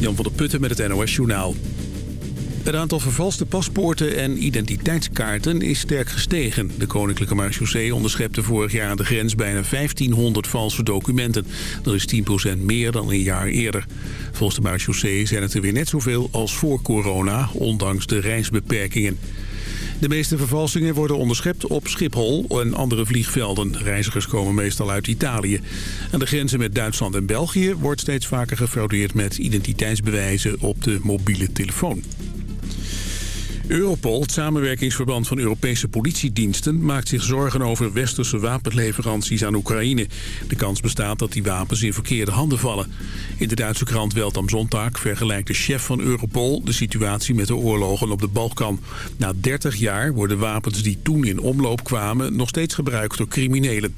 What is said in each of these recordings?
Jan van der Putten met het NOS Journaal. Het aantal vervalste paspoorten en identiteitskaarten is sterk gestegen. De Koninklijke Marechaussee onderschepte vorig jaar aan de grens bijna 1500 valse documenten. Dat is 10% meer dan een jaar eerder. Volgens de Marechaussee zijn het er weer net zoveel als voor corona, ondanks de reisbeperkingen. De meeste vervalsingen worden onderschept op Schiphol en andere vliegvelden. Reizigers komen meestal uit Italië. Aan de grenzen met Duitsland en België wordt steeds vaker gefraudeerd met identiteitsbewijzen op de mobiele telefoon. Europol, het samenwerkingsverband van Europese politiediensten... maakt zich zorgen over westerse wapenleveranties aan Oekraïne. De kans bestaat dat die wapens in verkeerde handen vallen. In de Duitse krant Welt am Sonntag vergelijkt de chef van Europol... de situatie met de oorlogen op de Balkan. Na 30 jaar worden wapens die toen in omloop kwamen... nog steeds gebruikt door criminelen.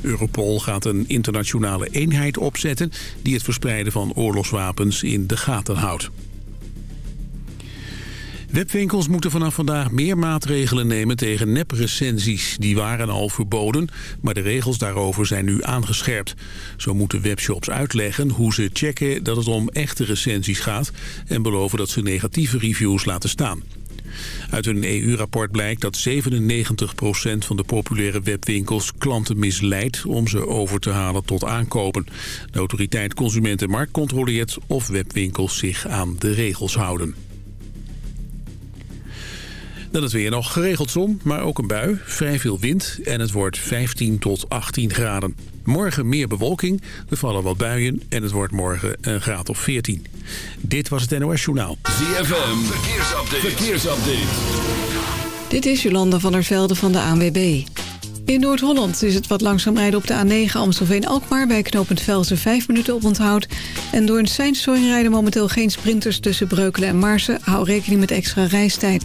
Europol gaat een internationale eenheid opzetten... die het verspreiden van oorlogswapens in de gaten houdt. Webwinkels moeten vanaf vandaag meer maatregelen nemen tegen neprecensies. Die waren al verboden, maar de regels daarover zijn nu aangescherpt. Zo moeten webshops uitleggen hoe ze checken dat het om echte recensies gaat... en beloven dat ze negatieve reviews laten staan. Uit een EU-rapport blijkt dat 97% van de populaire webwinkels klanten misleidt om ze over te halen tot aankopen. De autoriteit Consument en Markt controleert of webwinkels zich aan de regels houden. Dan het weer nog geregeld zon, maar ook een bui. Vrij veel wind en het wordt 15 tot 18 graden. Morgen meer bewolking, er vallen wat buien en het wordt morgen een graad of 14. Dit was het NOS Journaal. ZFM, verkeersupdate. verkeersupdate. Dit is Jolanda van der Velde van de ANWB. In Noord-Holland is het wat langzaam rijden op de A9 Amstelveen-Alkmaar... bij knooppunt Velsen 5 minuten op onthoud. En door een seinstoring rijden momenteel geen sprinters tussen Breukelen en Marsen. Hou rekening met extra reistijd.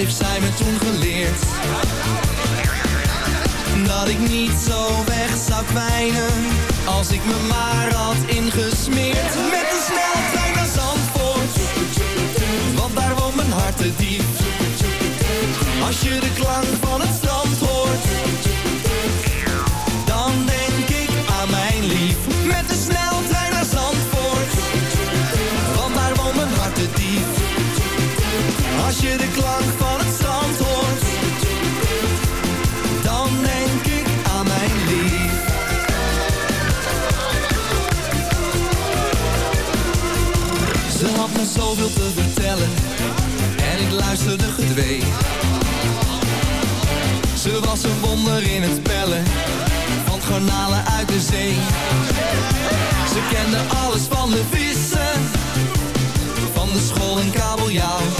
heeft zij me toen geleerd. Dat ik niet zo weg zou kwijnen Als ik me maar had ingesmeerd. Met de sneltrein naar Zandvoort. Want daar woont mijn hart te diep. Als je de klank van het wonder in het pellen Van garnalen uit de zee. Ze kende alles van de vissen Van de school en kabeljauw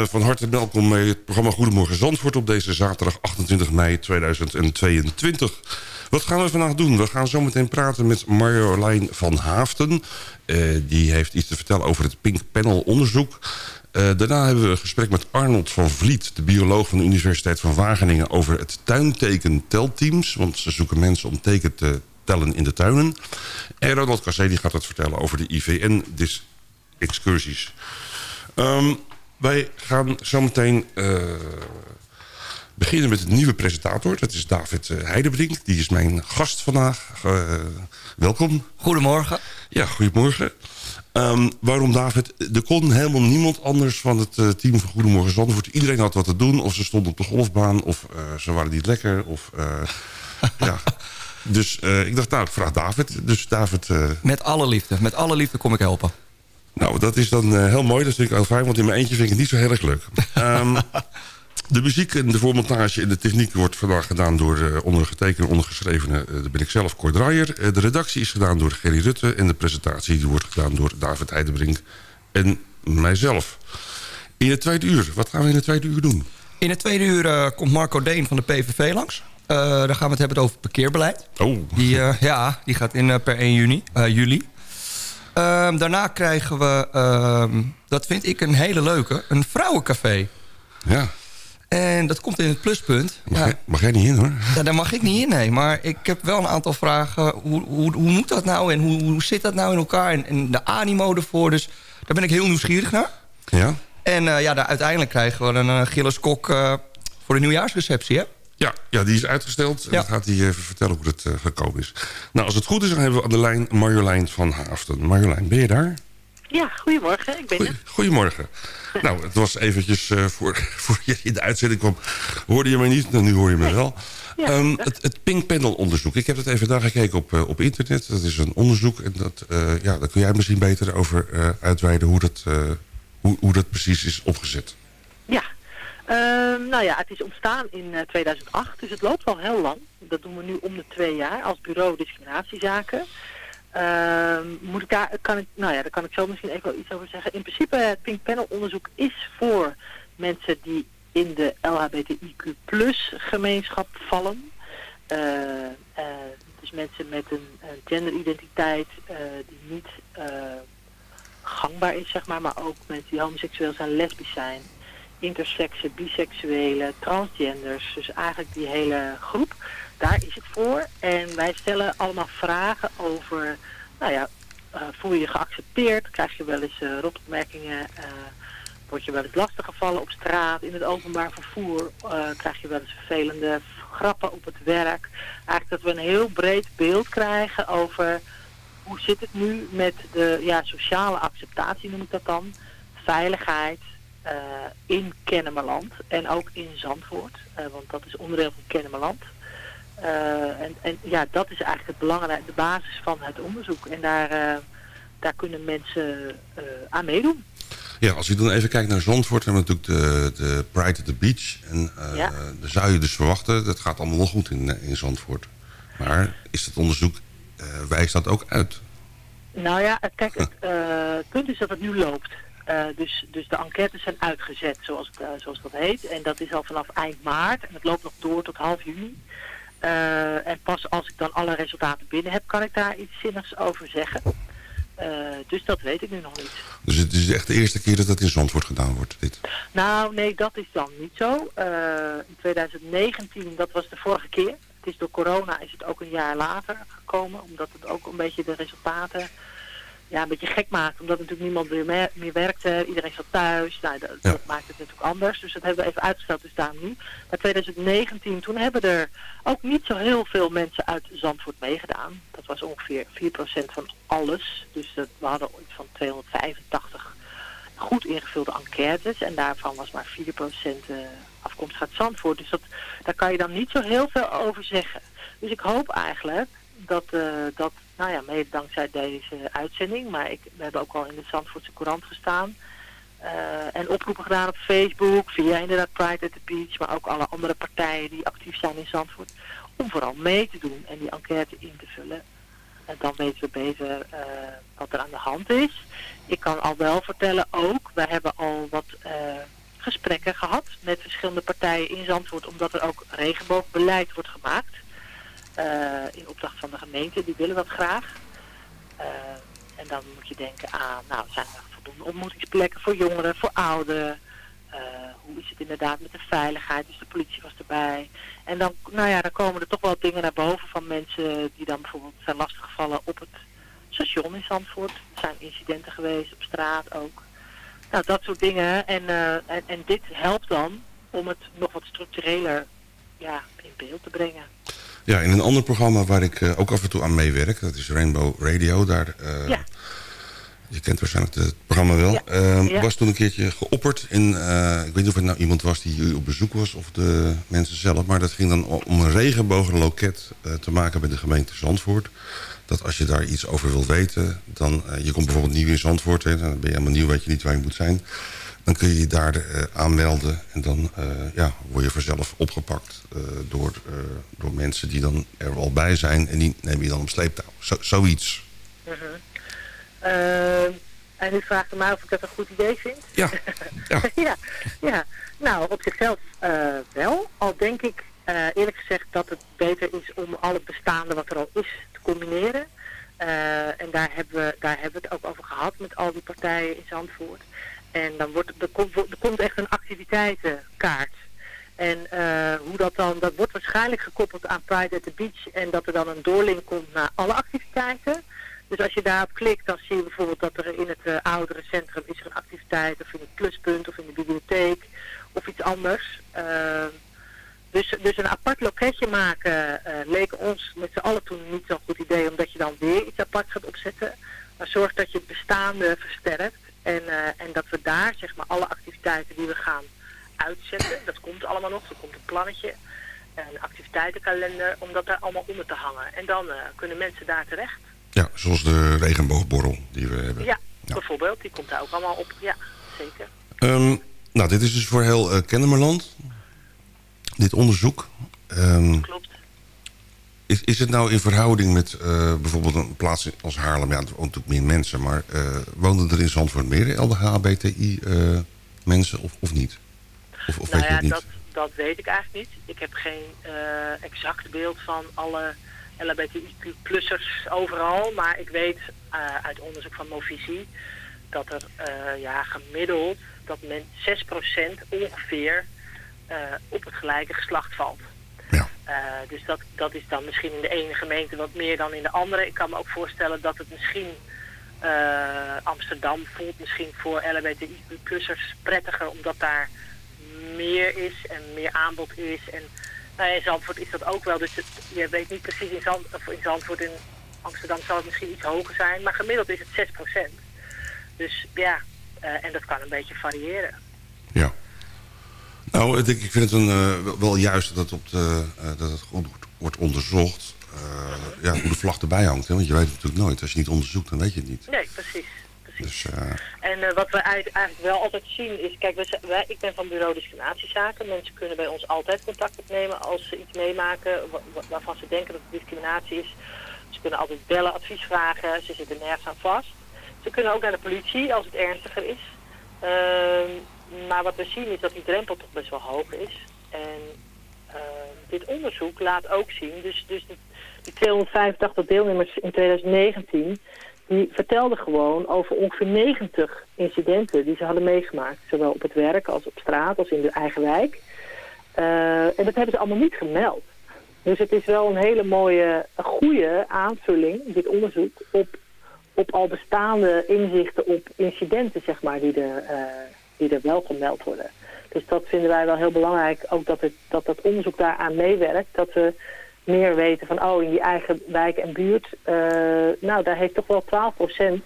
Eh, van harte welkom bij het programma Goedemorgen Zandvoort... op deze zaterdag 28 mei 2022. Wat gaan we vandaag doen? We gaan zometeen praten met Marjolein van Haafden. Eh, die heeft iets te vertellen over het Pink Panel onderzoek. Eh, daarna hebben we een gesprek met Arnold van Vliet... de bioloog van de Universiteit van Wageningen... over het tuinteken telteams. Want ze zoeken mensen om teken te tellen in de tuinen. En Ronald Cassé die gaat het vertellen over de IVN-excursies. Ehm, wij gaan zometeen eh, beginnen met een nieuwe presentator. Dat is David uh, Heidebrink. Die is mijn gast vandaag. Eh, welkom. Goedemorgen. Ja, goedemorgen. Ehm, waarom David? Er kon helemaal niemand anders van het eh, team van Goedemorgen Zandvoort. Iedereen had wat te doen. Of ze stonden op de golfbaan. Of eh, ze waren niet lekker. Of, eh, ja. Dus eh, ik dacht, nou, ik vraag David. Dus David... eh, Met alle liefde. Met alle liefde kom ik helpen. Nou, dat is dan eh, heel mooi. Dat vind ik heel fijn, want in mijn eentje vind ik het niet zo heel erg leuk. Ehm, de muziek en de voormontage en de techniek wordt vandaag gedaan door uh, ondergetekende en ondergeschrevene. eh, dat ben ik zelf, Cor Draaier. De redactie is gedaan door Gerry Rutte. En de presentatie die wordt gedaan door David Heidebrink en mijzelf. In het tweede uur, wat gaan we in het tweede uur doen? In het tweede uur komt Marco Deen van de PVV langs. Daar gaan we het hebben over parkeerbeleid. Oh, Die, ja, die gaat in per 1 juni, juli. Ehm, daarna krijgen we, ehm, dat vind ik een hele leuke, een vrouwencafé. ja. En dat komt in het pluspunt. Mag, Ja, jij, mag jij niet in hoor? ja, daar mag ik niet in, nee. Maar ik heb wel een aantal vragen. Hoe, hoe, hoe moet dat nou en hoe, hoe zit dat nou in elkaar? En, en de animo ervoor. Dus daar ben ik heel nieuwsgierig naar. Ja? En eh, ja, daar, uiteindelijk krijgen we een uh, Gilles Kok eh, voor de nieuwjaarsreceptie, hè? Ja, ja, die is uitgesteld. En Ja. dan gaat hij even vertellen hoe het eh, gekomen is. Nou, als het goed is, dan hebben we aan de lijn Marjolein van Haafden. Marjolein, ben je daar? Ja, goedemorgen. Ik ben Goeie- er. Goedemorgen. Nou, het was eventjes eh, voor, voor je in de uitzending kwam. Hoorde je mij niet? Nou, nu hoor je me wel. Ja, Ehm, het, het Pink Panel onderzoek. Ik heb het even daar gekeken op, eh, op internet. Dat is een onderzoek. En dat, eh, ja, daar kun jij misschien beter over eh, uitweiden hoe dat, eh, hoe, hoe dat precies is opgezet. Ja. Ehm, nou ja, het is ontstaan in eh, 2008, dus het loopt al heel lang. Dat doen we nu om de twee jaar als bureau discriminatiezaken. Ehm, moet ik daar, kan ik, nou ja, daar kan ik zo misschien even wel iets over zeggen. In principe, het Pink Panel onderzoek is voor mensen die in de LHBTIQ plus gemeenschap vallen. Eh, eh, dus mensen met een, een genderidentiteit eh, die niet eh, gangbaar is, zeg maar, maar ook mensen die homoseksueel zijn, lesbisch zijn, intersexen, biseksuelen, transgenders, dus eigenlijk die hele groep, daar is het voor. En wij stellen allemaal vragen over, nou ja, eh, voel je je geaccepteerd? Krijg je wel eens eh rotopmerkingen? eh, word je wel eens lastiggevallen op straat, in het openbaar vervoer? krijg je wel eens vervelende grappen op het werk? Eigenlijk dat we een heel breed beeld krijgen over hoe zit het nu met de ja, sociale acceptatie, noem ik dat dan? Veiligheid eh, in Kennemerland en ook in Zandvoort, eh, want dat is onderdeel van Kennemerland. Eh, en, en ja, dat is eigenlijk het belangrijke, de basis van het onderzoek. En daar, daar kunnen mensen aan meedoen. Ja, als je dan even kijkt naar Zandvoort... hebben we natuurlijk de, de Pride at the Beach. En Ja. daar zou je dus verwachten... dat gaat allemaal wel goed in, in Zandvoort. Maar is het onderzoek... wijst dat ook uit? Nou ja, kijk, het, het punt is dat het nu loopt. Eh, dus, dus de enquêtes zijn uitgezet, zoals, het, eh, zoals dat heet. En dat is al vanaf eind maart. En het loopt nog door tot half juni. Eh, en pas als ik dan alle resultaten binnen heb, kan ik daar iets zinnigs over zeggen. Dus dat weet ik nu nog niet. Dus het is echt de eerste keer dat dat in Zandvoort gedaan wordt, dit. Nou, nee, dat is dan niet zo. In 2019, dat was de vorige keer. Het is door corona is het ook een jaar later gekomen, omdat het ook een beetje de resultaten ja, een beetje gek maakt. Omdat natuurlijk niemand meer, meer werkte, iedereen zat thuis. Nou, dat, Ja. dat maakt het natuurlijk anders. Dus dat hebben we even uitgesteld, dus daarom nu. Maar 2019, toen hebben er ook niet zo heel veel mensen uit Zandvoort meegedaan. Dat was ongeveer 4% van alles. Dus dat, we hadden iets van 285 goed ingevulde enquêtes. En daarvan was maar 4% eh, afkomstig uit Zandvoort. Dus dat, daar kan je dan niet zo heel veel over zeggen. Dus ik hoop eigenlijk dat, eh, dat nou ja, mede dankzij deze uitzending, maar ik, we hebben ook al in de Zandvoortse Courant gestaan. eh, en oproepen gedaan op Facebook, via inderdaad Pride at the Beach, maar ook alle andere partijen die actief zijn in Zandvoort. Om vooral mee te doen en die enquête in te vullen. En dan weten we beter eh, wat er aan de hand is. Ik kan al wel vertellen ook, wij hebben al wat eh, gesprekken gehad met verschillende partijen in Zandvoort, omdat er ook regenboogbeleid wordt gemaakt. Eh, in opdracht van de gemeente, die willen dat graag. Eh, en dan moet je denken aan, nou, zijn er voldoende ontmoetingsplekken voor jongeren, voor ouderen? Eh, hoe is het inderdaad met de veiligheid? Dus de politie was erbij. En dan, nou ja, dan komen er toch wel dingen naar boven van mensen die dan bijvoorbeeld zijn lastiggevallen op het station in Zandvoort. Er zijn incidenten geweest op straat ook. Nou, dat soort dingen. En, en, en dit helpt dan om het nog wat structureler ja, in beeld te brengen. Ja, in een ander programma waar ik eh, ook af en toe aan meewerk... dat is Rainbow Radio, daar... eh, Ja. Je kent waarschijnlijk het programma wel. Ja. Eh, Ja. was toen een keertje geopperd. In, eh, ik weet niet of het nou iemand was die op bezoek was... of de mensen zelf. Maar dat ging dan om een regenbogenloket te maken bij de gemeente Zandvoort. Dat als je daar iets over wil weten... dan je komt bijvoorbeeld nieuw in Zandvoort... Hè, dan ben je helemaal nieuw, weet je niet waar je moet zijn... dan kun je je daar eh, aanmelden... en dan eh, ja, word je vanzelf opgepakt eh, door, eh, door mensen die dan er al bij zijn... en die neem je dan op sleeptouw. Zo, zoiets. Eh, en u vraagt mij of ik dat een goed idee vind? Ja, ja. ja, ja. Nou, op zichzelf eh, wel. Al denk ik eh, eerlijk gezegd dat het beter is om al het bestaande wat er al is te combineren. Eh, en daar hebben, we, daar hebben we het ook over gehad met al die partijen in Zandvoort. En dan wordt, er, komt, er komt echt een activiteitenkaart. En eh, hoe dat dan, dat wordt waarschijnlijk gekoppeld aan Pride at the Beach. En dat er dan een doorlink komt naar alle activiteiten. Dus als je daarop klikt, dan zie je bijvoorbeeld dat er in het uh, ouderencentrum is er een activiteit. Of in het pluspunt, of in de bibliotheek, of iets anders. Uh, dus, dus een apart loketje maken uh, leek ons met z'n allen toen niet zo'n goed idee. Omdat je dan weer iets apart gaat opzetten. Maar zorg dat je het bestaande versterkt. En, uh, en dat we daar zeg maar alle activiteiten die we gaan uitzetten. Dat komt allemaal nog. Er komt een plannetje. Een activiteitenkalender. Om dat daar allemaal onder te hangen. En dan uh, kunnen mensen daar terecht. Ja, zoals de regenboogborrel die we hebben. Ja, ja, bijvoorbeeld. Die komt daar ook allemaal op. Ja, zeker. Um, nou, dit is dus voor heel uh, Kennemerland. Dit onderzoek. Um, Klopt. Is, is het nou in verhouding met uh, bijvoorbeeld een plaats als Haarlem? Ja, er wonen natuurlijk meer mensen. Maar uh, wonen er in Zandvoort meer LHBTI uh, mensen of, of niet? Of, of nou weet je ja, het niet? Dat, dat weet ik eigenlijk niet. Ik heb geen exact beeld van alle LHBTI-plussers overal. Maar ik weet uit onderzoek van Movisie dat er ja, gemiddeld dat men 6% ongeveer op het gelijke geslacht valt. Uh, dus dat, dat is dan misschien in de ene gemeente wat meer dan in de andere. Ik kan me ook voorstellen dat het misschien uh, Amsterdam voelt misschien voor LHBTI-plussers prettiger, omdat daar meer is en meer aanbod is. En nou in Zandvoort is dat ook wel. Dus je weet niet precies in, in Zandvoort in Amsterdam zal het misschien iets hoger zijn, maar gemiddeld is het 6%. Dus ja, uh, en dat kan een beetje variëren. Ja. Nou, ik vind het een, uh, wel juist dat, op de, uh, dat het goed wordt onderzocht. Uh, ja, hoe de vlag erbij hangt. Hè? Want je weet het natuurlijk nooit. Als je niet onderzoekt, dan weet je het niet. Nee, precies. precies. Dus, en wat we eigenlijk wel altijd zien is... Kijk, wij, wij, ik ben van bureau discriminatiezaken. Mensen kunnen bij ons altijd contact opnemen als ze iets meemaken... waarvan ze denken dat het discriminatie is. Ze kunnen altijd bellen, advies vragen. Ze zitten nergens aan vast. Ze kunnen ook naar de politie als het ernstiger is. Uh, maar wat we zien is dat die drempel toch best wel hoog is. En uh, dit onderzoek laat ook zien, dus, dus die, die 285 deelnemers in 2019, die vertelde gewoon over ongeveer 90 incidenten die ze hadden meegemaakt. Zowel op het werk als op straat als in de eigen wijk. Eh, en dat hebben ze allemaal niet gemeld. Dus het is wel een hele mooie, goede aanvulling, dit onderzoek, op, op al bestaande inzichten op incidenten, zeg maar, die er, eh, die er wel gemeld worden. Dus dat vinden wij wel heel belangrijk, ook dat, het, dat dat onderzoek daaraan meewerkt. Dat we meer weten van, oh, in die eigen wijk en buurt, eh, nou, daar heeft toch wel 12%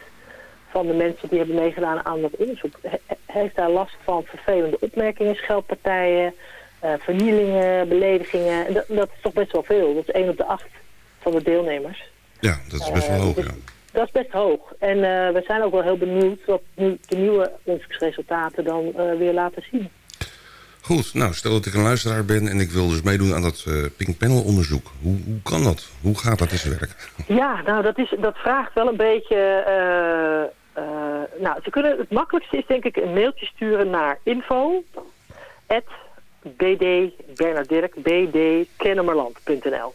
van de mensen die hebben meegedaan aan dat onderzoek, he- heeft daar last van vervelende opmerkingen, scheldpartijen, eh, vernielingen, beledigingen. En dat, dat is toch best wel veel. Dat is 1 op de 8 van de deelnemers. Ja, dat is best wel Eh, hoog, dus ja. Dat is best hoog. En eh, we zijn ook wel heel benieuwd wat nu de nieuwe onderzoeksresultaten dan eh, weer laten zien. Goed, nou, stel dat ik een luisteraar ben en ik wil dus meedoen aan dat eh, Pink Panel onderzoek. Hoe, hoe kan dat? Hoe gaat dat in zijn werk? Ja, nou dat, is, dat vraagt wel een beetje... nou, ze kunnen, het makkelijkste is denk ik een mailtje sturen naar info bd Bernardirk bdkennemerland.nl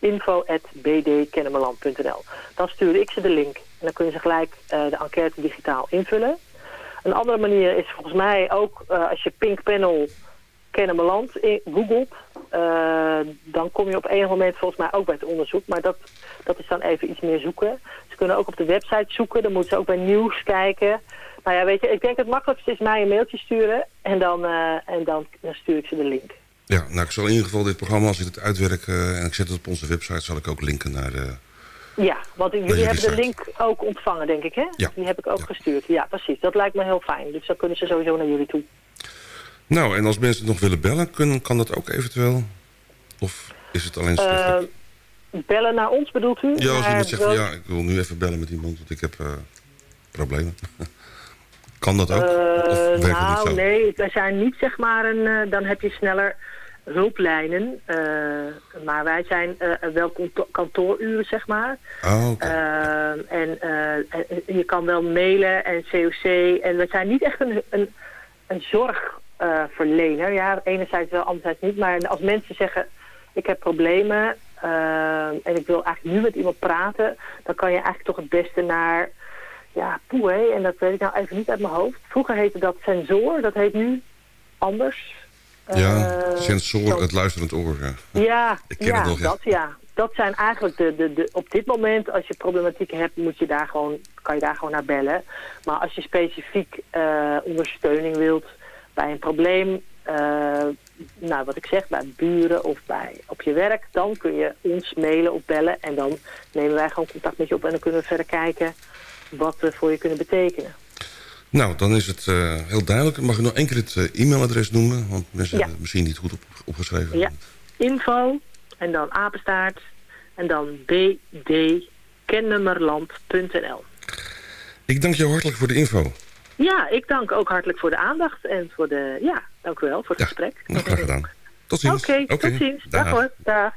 info bdkennemerland.nl Dan stuur ik ze de link en dan kunnen ze gelijk eh, de enquête digitaal invullen. Een andere manier is volgens mij ook eh, als je Pink Panel Kennemerland googelt, eh, dan kom je op enig moment volgens mij ook bij het onderzoek. Maar dat, dat is dan even iets meer zoeken. Ze kunnen ook op de website zoeken, dan moeten ze ook bij nieuws kijken. Nou ja, weet je, ik denk het makkelijkste is mij een mailtje sturen en dan, en dan stuur ik ze de link. Ja, nou, ik zal in ieder geval dit programma, als ik het uitwerk eh, en ik zet het op onze website, zal ik ook linken naar de... Ja, want jullie jullie hebben de link ook ontvangen, denk ik, hè? Ja. Die heb ik ook gestuurd. Ja, precies. Dat lijkt me heel fijn. Dus dan kunnen ze sowieso naar jullie toe. Nou, en als mensen nog willen bellen, kunnen, kan dat ook eventueel? Of is het alleen schriftelijk? Eh, bellen naar ons bedoelt u? ja, als iemand zegt ja, ik wil nu even bellen met iemand, want ik heb eh, problemen. kan dat ook? Eh, nou, nee, wij zijn niet zeg maar een... eh, dan heb je sneller hulplijnen. eh, maar wij zijn eh, wel kanto- kantooruren, zeg maar. Oh. Eh, en eh, je kan wel mailen en COC. En we zijn niet echt een, een, een zorgverlener. ja, enerzijds wel, anderzijds niet. Maar als mensen zeggen, ik heb problemen... eh, en ik wil eigenlijk nu met iemand praten... dan kan je eigenlijk toch het beste naar... Ja, poeh, en dat weet ik nou even niet uit mijn hoofd. Vroeger heette dat sensor, dat heet nu anders. Ja, Eh, sensor, het luisterend oor. Ja. ja, Ik ken het nog, ja. dat ja. Dat zijn eigenlijk de, de, de, op dit moment, als je problematiek hebt, moet je daar gewoon, kan je daar gewoon naar bellen. Maar als je specifiek eh, ondersteuning wilt bij een probleem, eh, nou wat ik zeg, bij buren of bij, op je werk, dan kun je ons mailen of bellen. En dan nemen wij gewoon contact met je op en dan kunnen we verder kijken wat we voor je kunnen betekenen. Nou, dan is het eh, heel duidelijk. Mag ik nog één keer het eh, e-mailadres noemen? Want mensen Ja. hebben het misschien niet goed op, opgeschreven. Ja, info en dan apenstaart en dan bdkennummerland.nl. Ik dank je hartelijk voor de info. Ja, ik dank ook hartelijk voor de aandacht en voor de, ja, dank u wel voor het gesprek. Nou, graag gedaan. Tot ziens. Oké, tot ziens. Dag Dag. hoor. Dag.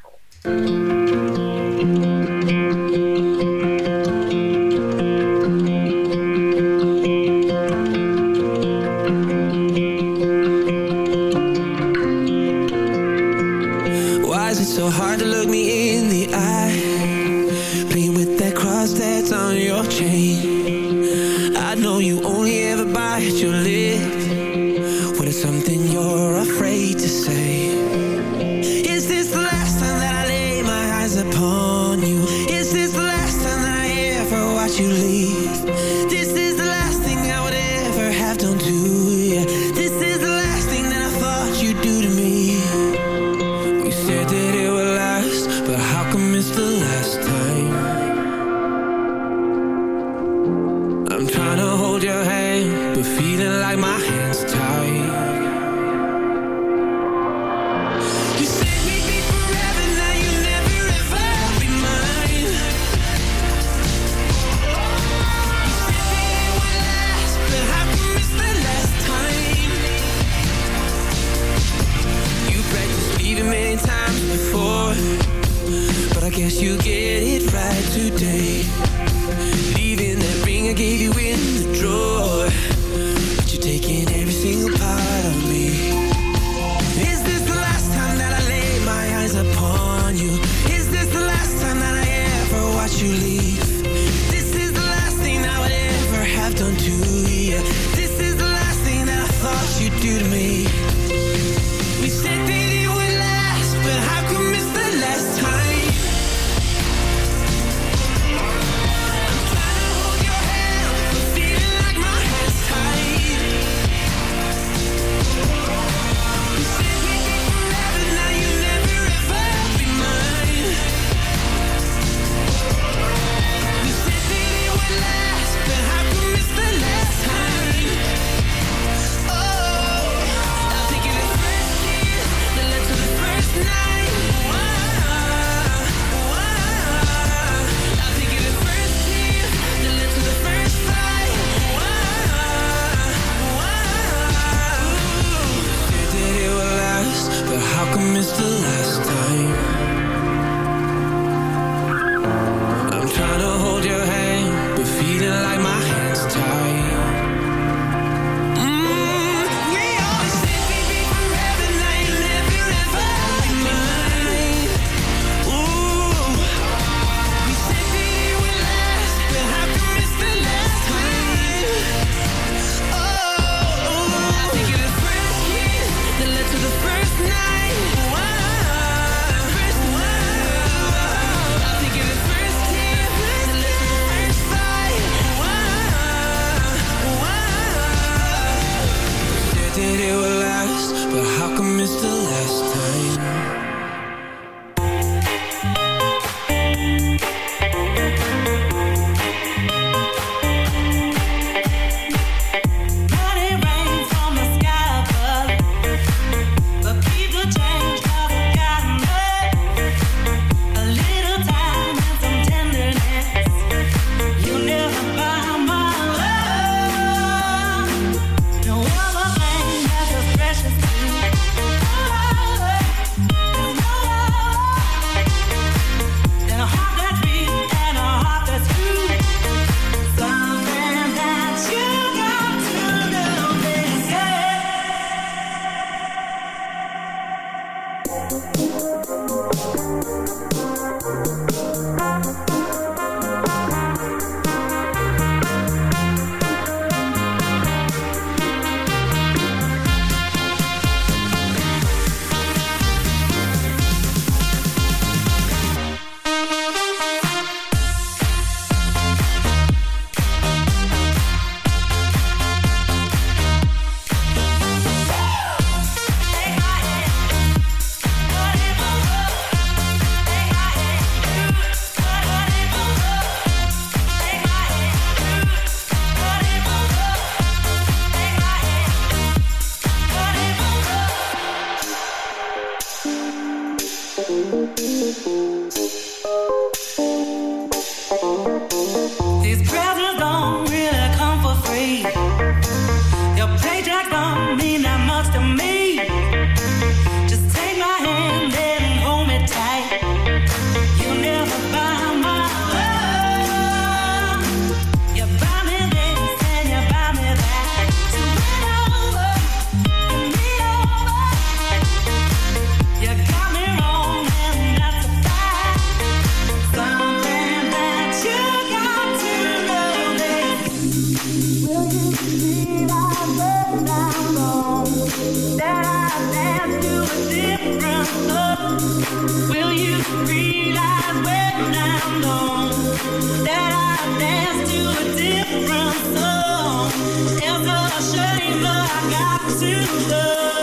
to love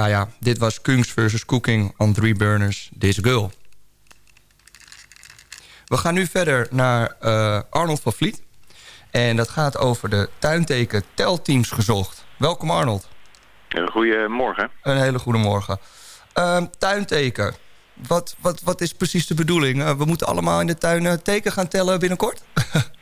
Ja, ja, dit was Kungs versus Cooking on Three Burners, This Girl. We gaan nu verder naar eh, Arnold van Vliet. En dat gaat over de tuinteken telteams gezocht. Welkom Arnold. Goedemorgen. Een hele goede morgen. Ehm, tuinteken. Wat, wat, wat is precies de bedoeling? Eh, we moeten allemaal in de tuin eh, teken gaan tellen binnenkort?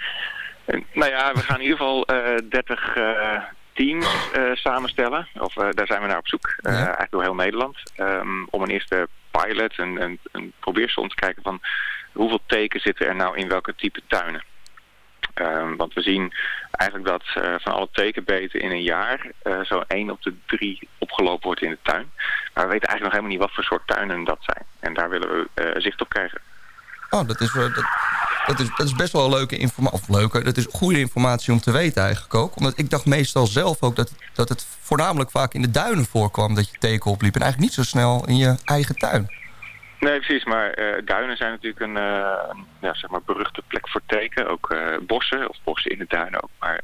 Nou ja, we gaan in ieder geval eh 30 eh, teams eh, samenstellen. Of eh, daar zijn we naar op zoek. Eh, Ja. Eigenlijk door heel Nederland. Ehm, om een eerste pilot, een, een, een probeersel om te kijken van hoeveel teken zitten er nou in welke type tuinen. Ehm, want we zien eigenlijk dat van alle tekenbeten in een jaar eh zo 1 op de 3 opgelopen wordt in de tuin. Maar we weten eigenlijk nog helemaal niet wat voor soort tuinen dat zijn. En daar willen we zicht op krijgen. Oh, dat is, wel- dat, dat, is, best wel leuke informatie. Of leuke, dat is goede informatie om te weten eigenlijk ook. Omdat ik dacht meestal zelf ook dat, dat het voornamelijk vaak in de duinen voorkwam... dat je teken opliep en eigenlijk niet zo snel in je eigen tuin. Nee, precies. Maar eh, duinen zijn natuurlijk een, eh, een, ja, zeg maar beruchte plek voor teken. Ook eh, bossen, of bossen in de duinen ook. Maar,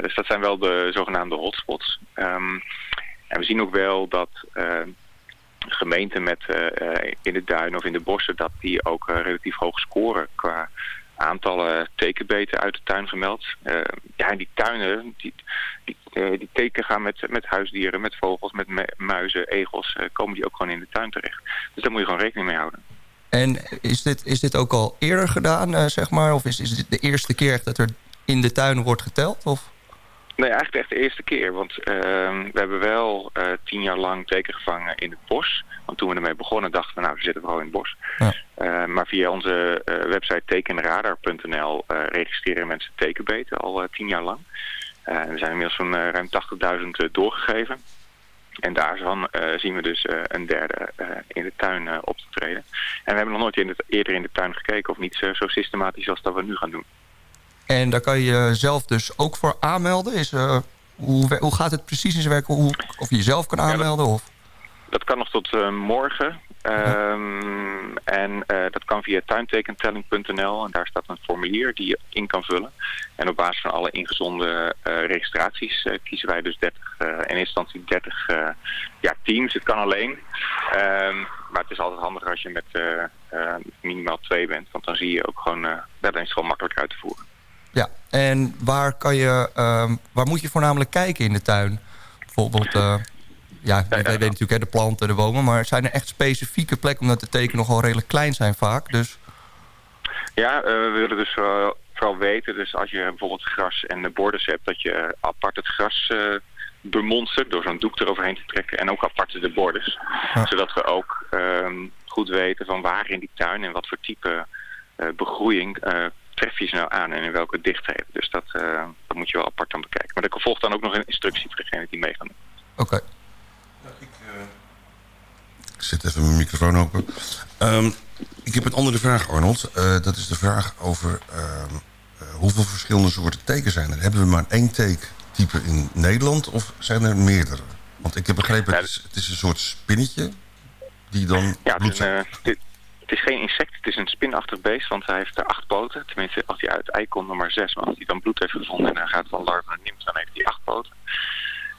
dus dat zijn wel de zogenaamde hotspots. Ehm, en we zien ook wel dat gemeenten met, eh, eh, in de duinen of in de bossen... dat die ook eh, relatief hoog scoren qua aantallen tekenbeten uit de tuin gemeld. Ja, die tuinen, die, die, die teken gaan met, met huisdieren, met vogels, met me- muizen, egels... komen die ook gewoon in de tuin terecht. Dus daar moet je gewoon rekening mee houden. En is dit, is dit ook al eerder gedaan, zeg maar? Of is, is dit de eerste keer dat er in de tuinen wordt geteld? Of? Nee, eigenlijk echt de eerste keer. Want ehm, we hebben wel eh, tien jaar lang teken gevangen in het bos. Want toen we ermee begonnen dachten we, nou, we zitten vooral in het bos. Ja. Eh, maar via onze eh, website tekenradar.nl eh, registreren mensen tekenbeten al tien jaar lang. Er zijn inmiddels zo'n ruim 80.000 eh, doorgegeven. En daarvan zien we dus een derde in de tuin op te treden. En we hebben nog nooit in de, eerder in de tuin gekeken of niet zo, zo systematisch als dat we nu gaan doen. En daar kan je jezelf dus ook voor aanmelden? Is, eh, hoe, hoe gaat het precies in zijn werk? Hoe, of je jezelf kan dat- aanmelden? Of? Dat kan nog tot eh, morgen. Ehm, en eh, dat kan via tuintekentelling.nl. En daar staat een formulier die je in kan vullen. En op basis van alle ingezonden registraties kiezen wij dus 30, eh, in instantie 30 eh, ja, teams. Het kan alleen. Ehm, maar het is altijd handiger als je met minimaal twee bent. Want dan zie je ook gewoon, dan is het gewoon makkelijker uit te voeren. Ja, en waar, kan je, ehm, waar moet je voornamelijk kijken in de tuin? Bijvoorbeeld, eh, ja, je weet, weet natuurlijk hè, de planten, de bomen... maar zijn er echt specifieke plekken... omdat de tekenen nogal redelijk klein zijn vaak. Dus Ja, eh, we willen dus vooral, vooral weten, dus als je bijvoorbeeld gras en de borders hebt, dat je apart het gras eh bemonstert door zo'n doek eroverheen te trekken en ook apart de borders. Ja. Zodat we ook ehm, goed weten van waar in die tuin en wat voor type begroeiing tref je ze nou aan en in welke dichtheid. Dus dat, eh, dat moet je wel apart dan bekijken. Maar er volgt dan ook nog een instructie voor degene die meegaan. oké. Ik zet even mijn microfoon open. Ehm, ik heb een andere vraag, Arnold. Eh, dat is de vraag over ehm, eh, hoeveel verschillende soorten teken zijn er. Hebben we maar één teektype in Nederland of zijn er meerdere? Want ik heb begrepen, het is, het is een soort spinnetje die dan Ja, het bloed is, een, eh, dit- het is geen insect, het is een spinachtig beest, want hij heeft eh, acht poten. Tenminste, als hij uit ei komt, maar zes. Maar als hij dan bloed heeft gevonden en hij gaat van larve naar nimf, dan heeft hij acht poten.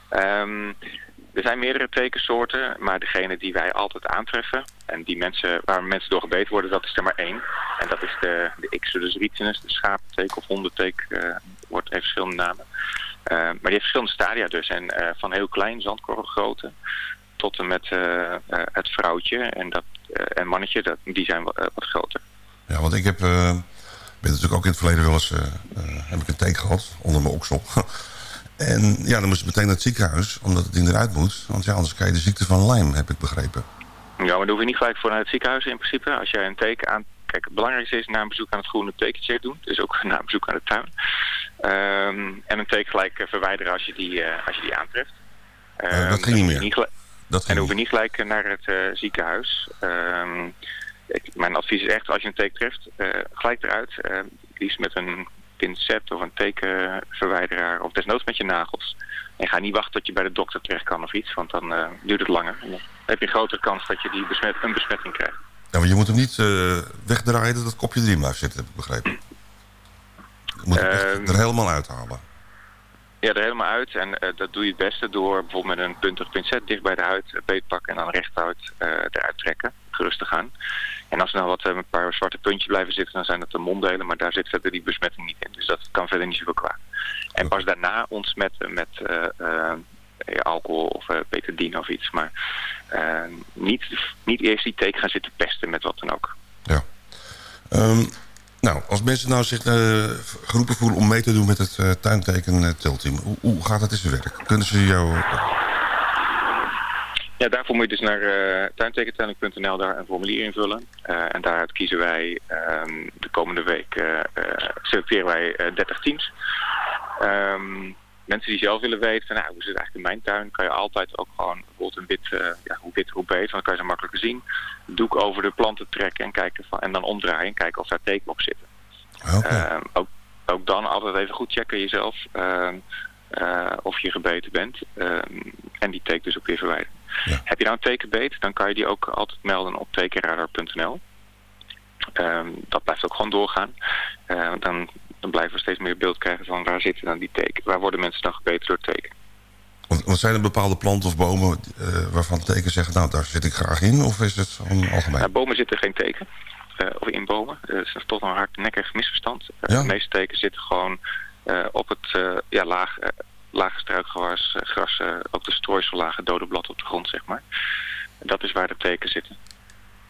Ehm, er zijn meerdere tekensoorten, maar degene die wij altijd aantreffen... en die mensen, waar mensen door gebeten worden, dat is er maar één. En dat is de, de Ixodus ricinus, de schaapteek of hondenteek, eh wordt, heeft verschillende namen. Eh, maar die heeft verschillende stadia dus. En eh, van heel klein, zandkorrelgrootte, tot en met eh, het vrouwtje en dat en mannetje, dat, die zijn wat, eh, wat groter. Ja, want ik heb, eh, ben natuurlijk ook in het verleden wel eens... eh, eh, heb ik een teek gehad onder mijn oksel. en ja, dan moest ik meteen naar het ziekenhuis, omdat het ding eruit moet. Want ja, anders krijg je de ziekte van Lyme, heb ik begrepen. Ja, maar dan hoef je niet gelijk voor naar het ziekenhuis in principe. Als jij een teken aan... Kijk, het belangrijkste is na een bezoek aan het groene tekentje doen. Dus ook na een bezoek aan de tuin. Ehm, en een teken gelijk eh, verwijderen als je die, eh, als je die aantreft. Eh, Ehm, dat ging dan niet meer. Dat En dan hoef je niet. gelijk naar het eh, ziekenhuis. Ehm, ik, mijn advies is echt, als je een teken treft, eh, gelijk eruit. Eh, liefst met een pincet of een tekenverwijderaar. Of desnoods met je nagels. En ga niet wachten tot je bij de dokter terecht kan of iets. Want dan duurt het langer. En dan heb je een grotere kans dat je die besmet, een besmetting krijgt. Ja, maar je moet hem niet wegdraaien dat het kopje erin blijft zitten, heb ik begrepen. Je moet hem Ehm. er helemaal uithalen. Ja, er helemaal uit. En eh, dat doe je het beste door bijvoorbeeld met een puntig pincet dicht bij de huid eh, beetpakken en dan rechtuit eh eruit trekken. Gerustig aan. En als er nou wat een paar zwarte puntjes blijven zitten, dan zijn dat de monddelen, maar daar zit verder die besmetting niet in. Dus dat kan verder niet zoveel kwaad. En pas daarna ontsmetten met alcohol of uh, betadine of iets. Maar niet, niet eerst die teken gaan zitten pesten met wat dan ook. Ja. Ehm, nou, als mensen nou zich eh, geroepen voelen om mee te doen met het uh, tuinteken telteam, hoe, hoe gaat dat in zijn werk? Kunnen ze jou... Ja, daarvoor moet je dus naar uh, tuintekentelling.nl daar een formulier invullen. Uh, en daaruit kiezen wij um, de komende week, uh, selecteren wij 30 teams. Um, mensen die zelf willen weten, van, nou, hoe zit het eigenlijk in mijn tuin, kan je altijd ook gewoon bijvoorbeeld een wit, ja, hoe wit hoe beter, want dan kan je ze makkelijker zien. Doek over de planten trekken en, kijken van, en dan omdraaien en kijken of daar teken op zitten. Okay. Um, ook, ook dan altijd even goed checken jezelf of je gebeten bent en die teken dus ook weer verwijderen. Ja. Heb je nou een tekenbeet, dan kan je die ook altijd melden op tekenradar.nl. Um, dat blijft ook gewoon doorgaan. Uh, dan, dan blijven we steeds meer beeld krijgen van waar zitten dan die teken. Waar worden mensen dan gebeten door teken? Want, want zijn er bepaalde planten of bomen uh, waarvan teken zeggen... nou, daar zit ik graag in, of is het algemeen? Ja, bomen zitten geen teken. Uh, of in bomen. Dat is toch een hardnekkig misverstand. Ja? De meeste tekens zitten gewoon op het ja, laag lage struikgewas, gras, ook de strooisellagen, dode blad op de grond, zeg maar. Dat is waar de teken zitten.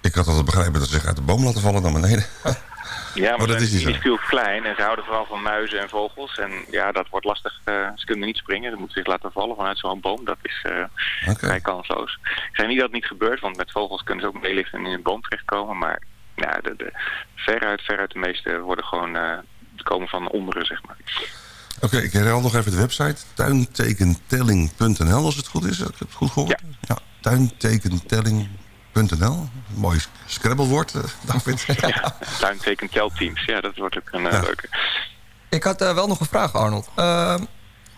Ik had altijd begrepen dat ze zich uit de boom laten vallen naar beneden. Ja, maar, dat is niet veel klein en ze houden vooral van muizen en vogels. En ja, dat wordt lastig. Uh, ze kunnen niet springen, ze moeten zich laten vallen vanuit zo'n boom. Dat is uh, okay. vrij kansloos. Ik zeg niet dat het niet gebeurt, want met vogels kunnen ze ook meelichten en in een boom terechtkomen. Maar ja, de, de, veruit, veruit de meeste worden gewoon uh, komen van onderen, zeg maar. Oké, okay, ik herhaal nog even de website. Tuintekentelling.nl als het goed is. Ik heb het goed gehoord. Ja, ja tuintekentelling.nl. Mooi scrabblewoord, David. Ja, tuintekentelteams. Ja, dat wordt ook een ja. leuke. Ik had uh, wel nog een vraag, Arnold. Uh,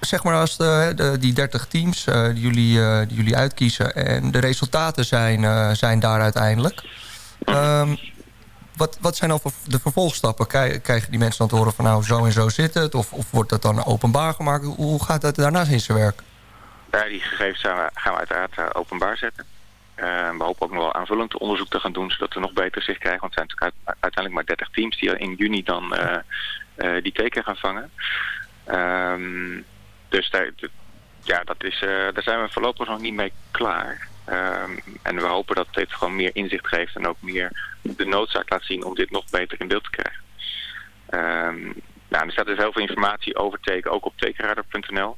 zeg maar als de, de, die 30 teams uh, die, jullie, die jullie uitkiezen... en de resultaten zijn, zijn daar uiteindelijk... Um, wat, wat zijn dan de vervolgstappen? Krijgen die mensen dan te horen van nou zo en zo zit het? Of, of wordt dat dan openbaar gemaakt? Hoe gaat dat daarnaast in zijn werk? Ja, die gegevens gaan we uiteraard openbaar zetten. Uh, we hopen ook nog wel aanvullend onderzoek te gaan doen... zodat we nog beter zicht krijgen. Want het zijn natuurlijk uiteindelijk maar 30 teams... die in juni dan uh, die teken gaan vangen. Um, dus daar, ja, dat is, daar zijn we voorlopig nog niet mee klaar. Um, en we hopen dat dit gewoon meer inzicht geeft en ook meer de noodzaak laat zien om dit nog beter in beeld te krijgen. Um, nou, er staat dus heel veel informatie over teken, ook op tekenradar.nl.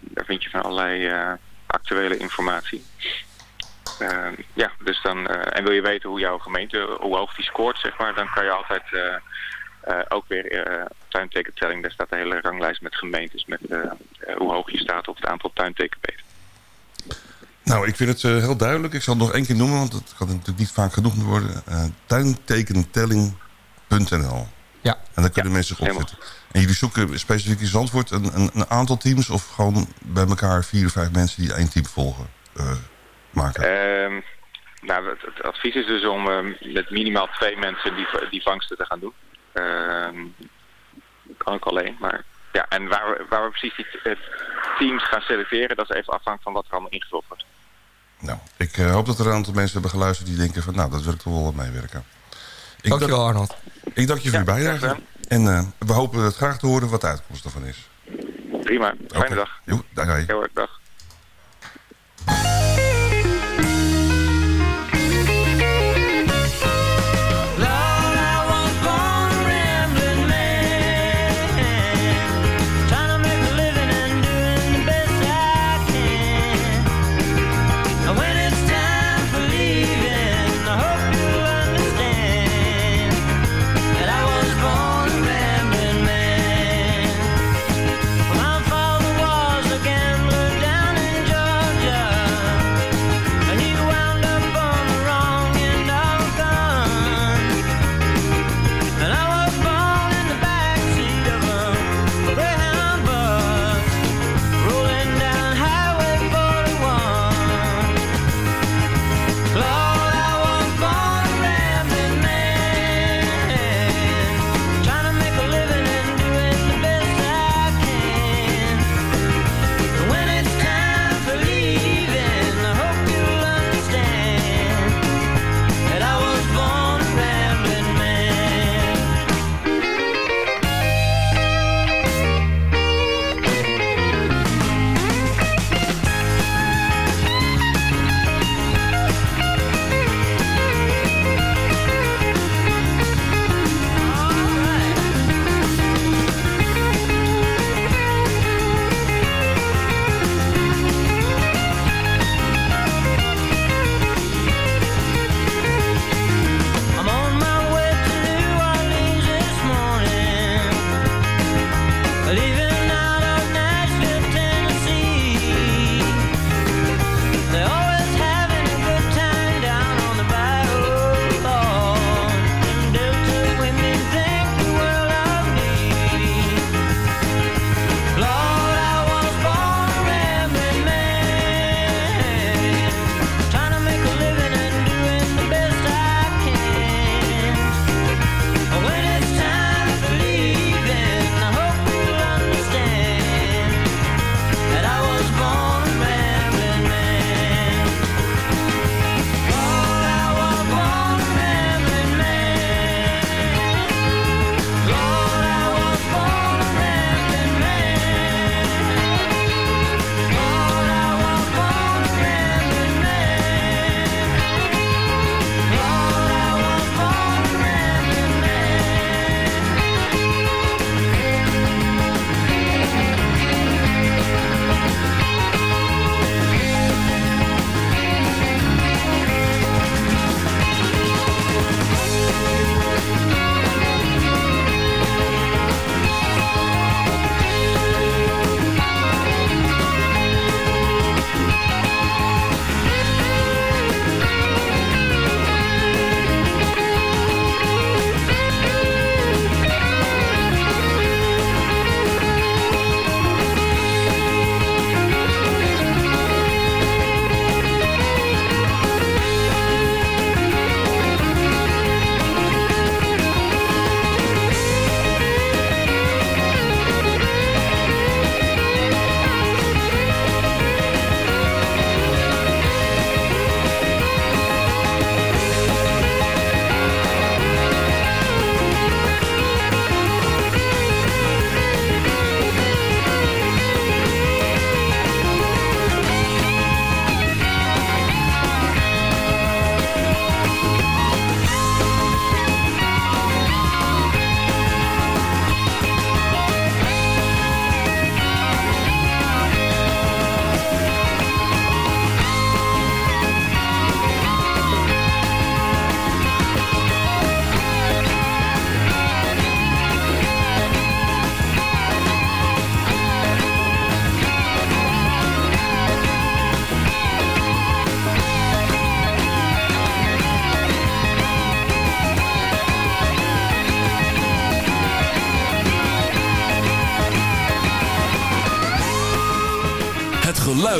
Daar vind je van allerlei actuele informatie. ja, dus dan, uh, en wil je weten hoe jouw gemeente, hoe hoog die scoort, zeg maar, dan kan je altijd uh, ook weer tuintekentelling, daar staat een hele ranglijst met gemeentes, met hoe hoog je staat op het aantal tuintekenbeten. Nou, ik vind het uh, heel duidelijk. Ik zal het nog één keer noemen, want dat kan natuurlijk niet vaak genoeg worden. Uh, tuintekentelling.nl Ja. En daar kunnen ja, mensen zich opzetten. En jullie zoeken specifiek in Zandvoort een, een, een, aantal teams... of gewoon bij elkaar vier of vijf mensen die één team volgen uh, maken? Um, nou, het, het, advies is dus om met minimaal twee mensen die, die vangsten te gaan doen. kan ook alleen, maar ja, en waar we, waar we precies die teams gaan selecteren, dat is even afhankelijk van wat er allemaal ingevuld wordt. Nou, ik uh, hoop dat er een aantal mensen hebben geluisterd die denken van... nou, dat wil ik toch wel wat meewerken. Ik dank je wel, Arnold. Ik dank je voor ja, je bijdrage. En uh, we hopen het graag te horen wat de uitkomst ervan is. Prima. Fijne okay. dag. Jo, dag. Heel erg dag.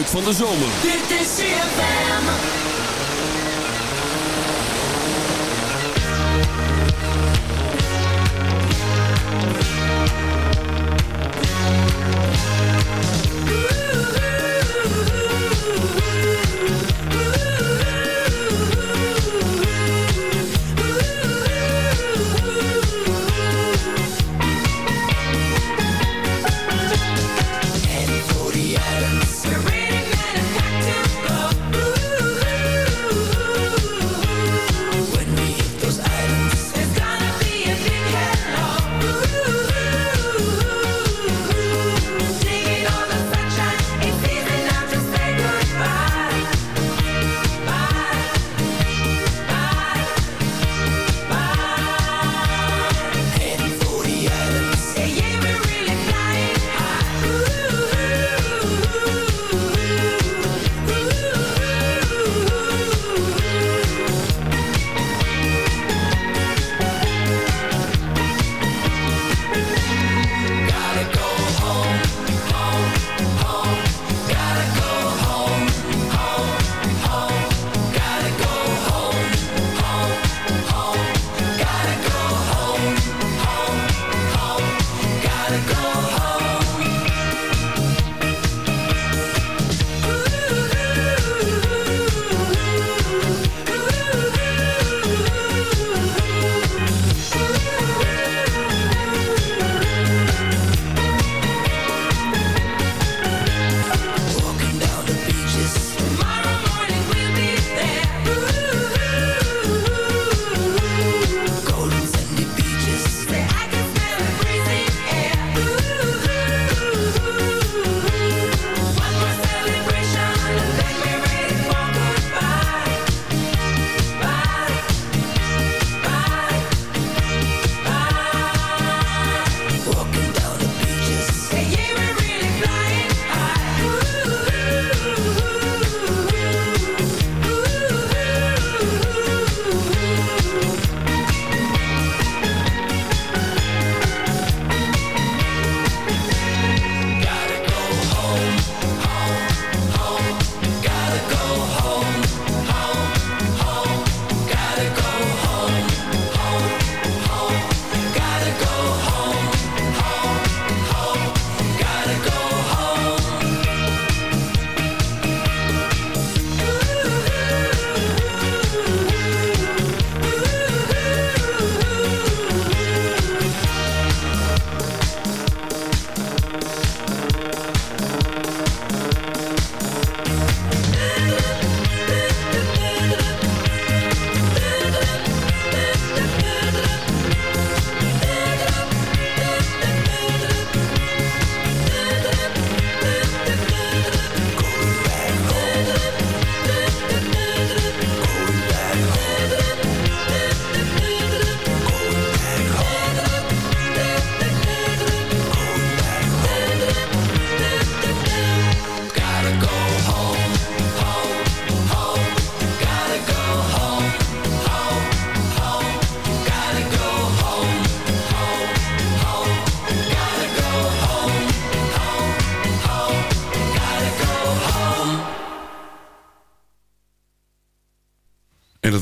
Van de zomer.